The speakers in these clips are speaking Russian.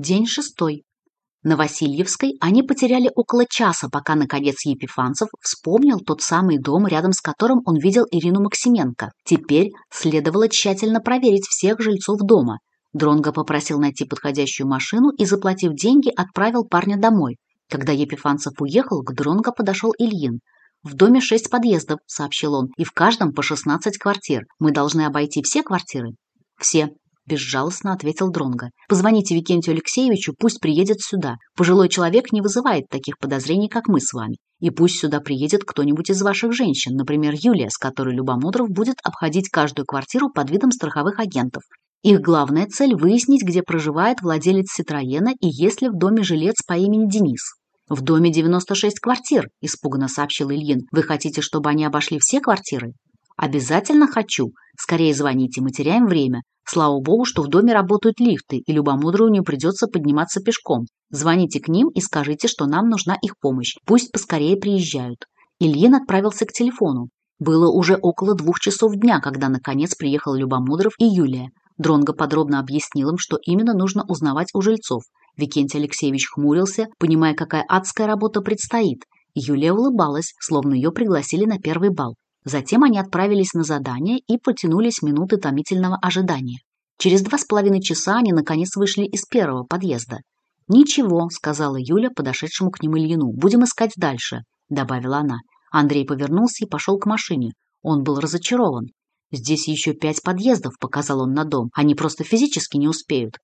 День шестой. На Васильевской они потеряли около часа, пока, наконец, Епифанцев вспомнил тот самый дом, рядом с которым он видел Ирину Максименко. Теперь следовало тщательно проверить всех жильцов дома. Дронго попросил найти подходящую машину и, заплатив деньги, отправил парня домой. Когда Епифанцев уехал, к Дронго подошел Ильин. «В доме шесть подъездов», — сообщил он, — «и в каждом по шестнадцать квартир. Мы должны обойти все квартиры?» «Все», безжалостно ответил Дронга. «Позвоните Викентию Алексеевичу, пусть приедет сюда. Пожилой человек не вызывает таких подозрений, как мы с вами. И пусть сюда приедет кто-нибудь из ваших женщин, например, Юлия, с которой Любомудров будет обходить каждую квартиру под видом страховых агентов. Их главная цель – выяснить, где проживает владелец Ситроена и есть ли в доме жилец по имени Денис. «В доме 96 квартир», – испуганно сообщил Ильин. «Вы хотите, чтобы они обошли все квартиры?» Обязательно хочу. Скорее звоните, мы теряем время. Слава богу, что в доме работают лифты, и любомудрую не придется подниматься пешком. Звоните к ним и скажите, что нам нужна их помощь. Пусть поскорее приезжают. Ильин отправился к телефону. Было уже около двух часов дня, когда наконец приехал Любомудров и Юлия. Дронго подробно объяснил им, что именно нужно узнавать у жильцов. Викентий Алексеевич хмурился, понимая, какая адская работа предстоит. Юлия улыбалась, словно ее пригласили на первый бал. Затем они отправились на задание и потянулись минуты томительного ожидания. Через два с половиной часа они, наконец, вышли из первого подъезда. «Ничего», — сказала Юля подошедшему к ним Ильину, — «будем искать дальше», — добавила она. Андрей повернулся и пошел к машине. Он был разочарован. «Здесь еще пять подъездов», — показал он на дом. «Они просто физически не успеют».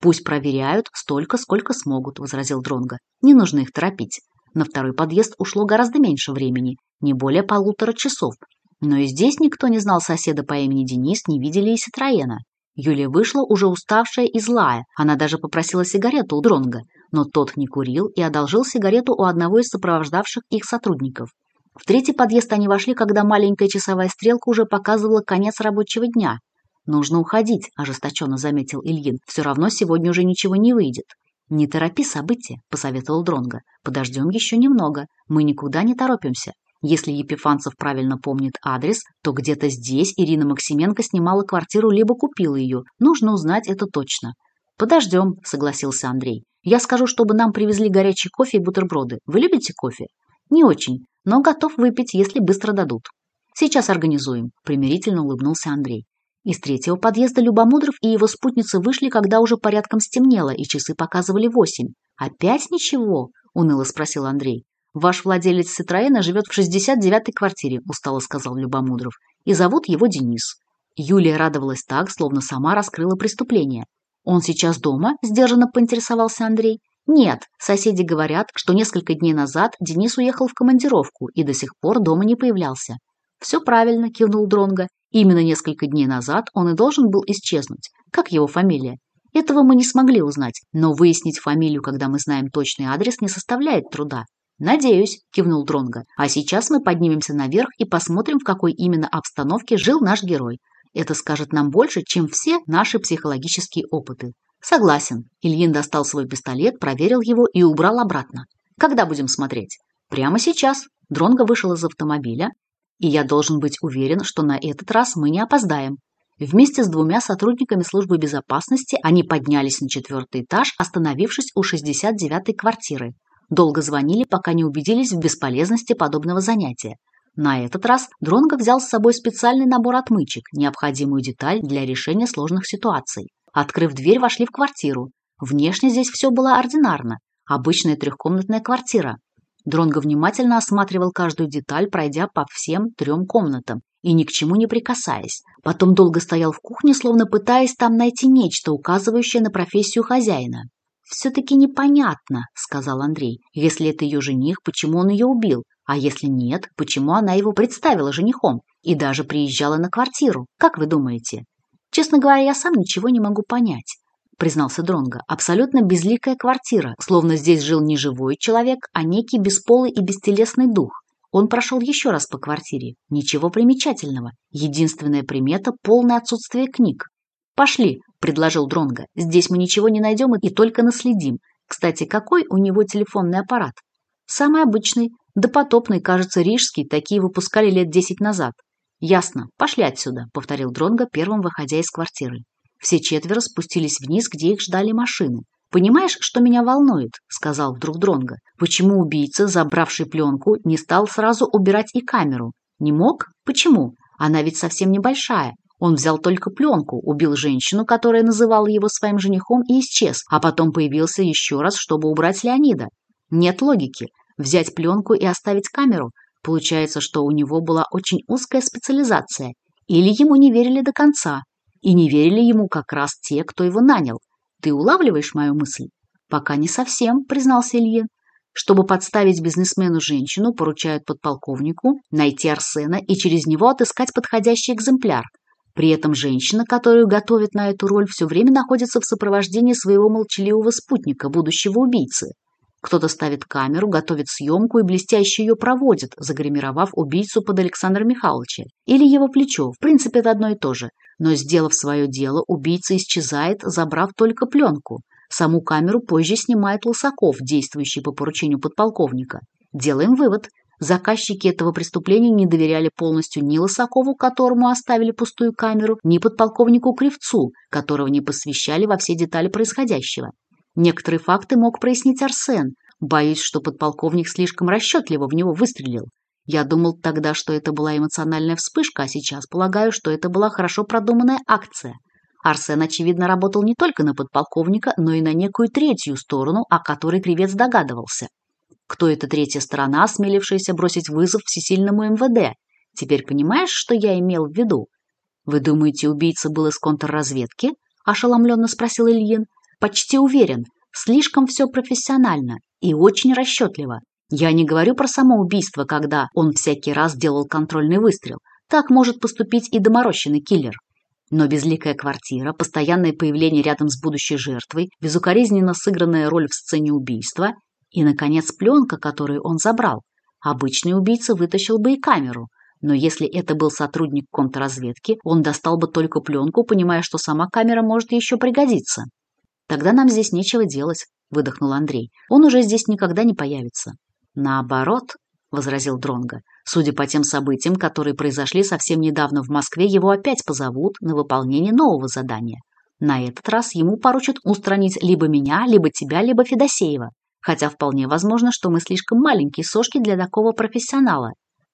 «Пусть проверяют столько, сколько смогут», — возразил Дронга. «Не нужно их торопить». На второй подъезд ушло гораздо меньше времени, не более полутора часов. Но и здесь никто не знал соседа по имени Денис, не видели и Ситроена. Юлия вышла уже уставшая и злая. Она даже попросила сигарету у Дронга, но тот не курил и одолжил сигарету у одного из сопровождавших их сотрудников. В третий подъезд они вошли, когда маленькая часовая стрелка уже показывала конец рабочего дня. «Нужно уходить», – ожесточенно заметил Ильин. «Все равно сегодня уже ничего не выйдет». «Не торопи события», — посоветовал Дронго. «Подождем еще немного. Мы никуда не торопимся. Если Епифанцев правильно помнит адрес, то где-то здесь Ирина Максименко снимала квартиру либо купила ее. Нужно узнать это точно». «Подождем», — согласился Андрей. «Я скажу, чтобы нам привезли горячий кофе и бутерброды. Вы любите кофе?» «Не очень, но готов выпить, если быстро дадут». «Сейчас организуем», — примирительно улыбнулся Андрей. Из третьего подъезда Любомудров и его спутницы вышли, когда уже порядком стемнело, и часы показывали восемь. «Опять ничего?» – уныло спросил Андрей. «Ваш владелец Ситроена живет в 69-й квартире», – устало сказал Любомудров. «И зовут его Денис». Юлия радовалась так, словно сама раскрыла преступление. «Он сейчас дома?» – сдержанно поинтересовался Андрей. «Нет, соседи говорят, что несколько дней назад Денис уехал в командировку и до сих пор дома не появлялся». «Все правильно», – кивнул Дронга. Именно несколько дней назад он и должен был исчезнуть. Как его фамилия? Этого мы не смогли узнать, но выяснить фамилию, когда мы знаем точный адрес, не составляет труда. «Надеюсь», – кивнул Дронго. «А сейчас мы поднимемся наверх и посмотрим, в какой именно обстановке жил наш герой. Это скажет нам больше, чем все наши психологические опыты». «Согласен». Ильин достал свой пистолет, проверил его и убрал обратно. «Когда будем смотреть?» «Прямо сейчас». Дронго вышел из автомобиля, и я должен быть уверен, что на этот раз мы не опоздаем. Вместе с двумя сотрудниками службы безопасности они поднялись на четвертый этаж, остановившись у 69-й квартиры. Долго звонили, пока не убедились в бесполезности подобного занятия. На этот раз Дронго взял с собой специальный набор отмычек, необходимую деталь для решения сложных ситуаций. Открыв дверь, вошли в квартиру. Внешне здесь все было ординарно. Обычная трехкомнатная квартира, Дронго внимательно осматривал каждую деталь, пройдя по всем трем комнатам и ни к чему не прикасаясь. Потом долго стоял в кухне, словно пытаясь там найти нечто, указывающее на профессию хозяина. «Все-таки непонятно», — сказал Андрей. «Если это ее жених, почему он ее убил? А если нет, почему она его представила женихом и даже приезжала на квартиру? Как вы думаете?» «Честно говоря, я сам ничего не могу понять признался Дронго. «Абсолютно безликая квартира, словно здесь жил не живой человек, а некий бесполый и бестелесный дух. Он прошел еще раз по квартире. Ничего примечательного. Единственная примета – полное отсутствие книг. «Пошли», – предложил Дронго. «Здесь мы ничего не найдем и только наследим. Кстати, какой у него телефонный аппарат?» «Самый обычный. Допотопный, кажется, рижский. Такие выпускали лет десять назад». «Ясно. Пошли отсюда», – повторил Дронго, первым выходя из квартиры. Все четверо спустились вниз, где их ждали машины. «Понимаешь, что меня волнует?» – сказал вдруг Дронго. «Почему убийца, забравший пленку, не стал сразу убирать и камеру? Не мог? Почему? Она ведь совсем небольшая. Он взял только пленку, убил женщину, которая называла его своим женихом, и исчез, а потом появился еще раз, чтобы убрать Леонида. Нет логики. Взять пленку и оставить камеру. Получается, что у него была очень узкая специализация. Или ему не верили до конца, и не верили ему как раз те, кто его нанял. Ты улавливаешь мою мысль? Пока не совсем, признался Ильин. Чтобы подставить бизнесмену женщину, поручают подполковнику найти Арсена и через него отыскать подходящий экземпляр. При этом женщина, которую готовят на эту роль, все время находится в сопровождении своего молчаливого спутника, будущего убийцы. Кто-то ставит камеру, готовит съемку и блестяще ее проводит, загримировав убийцу под Александра Михайловича. Или его плечо. В принципе, это одно и то же. Но, сделав свое дело, убийца исчезает, забрав только пленку. Саму камеру позже снимает Лысаков, действующий по поручению подполковника. Делаем вывод. Заказчики этого преступления не доверяли полностью ни Лысакову, которому оставили пустую камеру, ни подполковнику Кривцу, которого не посвящали во все детали происходящего. Некоторые факты мог прояснить Арсен. Боюсь, что подполковник слишком расчетливо в него выстрелил. Я думал тогда, что это была эмоциональная вспышка, а сейчас полагаю, что это была хорошо продуманная акция. Арсен, очевидно, работал не только на подполковника, но и на некую третью сторону, о которой Кривец догадывался. Кто эта третья сторона, осмелившаяся бросить вызов всесильному МВД? Теперь понимаешь, что я имел в виду? Вы думаете, убийца был из контрразведки? Ошеломленно спросил Ильин почти уверен, слишком все профессионально и очень расчетливо. Я не говорю про самоубийство, когда он всякий раз делал контрольный выстрел. Так может поступить и доморощенный киллер. Но безликая квартира, постоянное появление рядом с будущей жертвой, безукоризненно сыгранная роль в сцене убийства и, наконец, пленка, которую он забрал. Обычный убийца вытащил бы и камеру, но если это был сотрудник контрразведки, он достал бы только пленку, понимая, что сама камера может еще пригодиться. «Тогда нам здесь нечего делать», — выдохнул Андрей. «Он уже здесь никогда не появится». «Наоборот», — возразил Дронго. «Судя по тем событиям, которые произошли совсем недавно в Москве, его опять позовут на выполнение нового задания. На этот раз ему поручат устранить либо меня, либо тебя, либо Федосеева. Хотя вполне возможно, что мы слишком маленькие сошки для такого профессионала».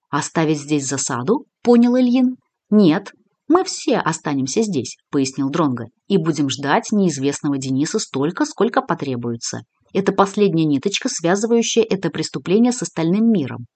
«Оставить здесь засаду?» — понял Ильин. «Нет, мы все останемся здесь, пояснил Дронга, и будем ждать неизвестного Дениса столько, сколько потребуется. Это последняя ниточка, связывающая это преступление с остальным миром.